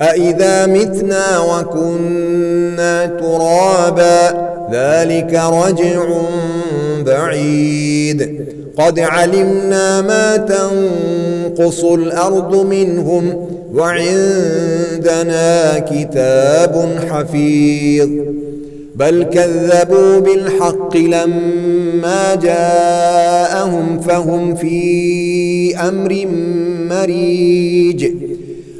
أَإِذَا مِتْنَا وَكُنَّا تُرَابًا ذَلِكَ رَجْعٌ بَعِيدٌ قَدْ عَلِمْنَا مَا تَنْقُصُ الْأَرْضُ مِنْهُمْ وَعِنْدَنَا كِتَابٌ حَفِيظٌ بل كذبوا بالحق لما جاءهم فهم في أمر مريج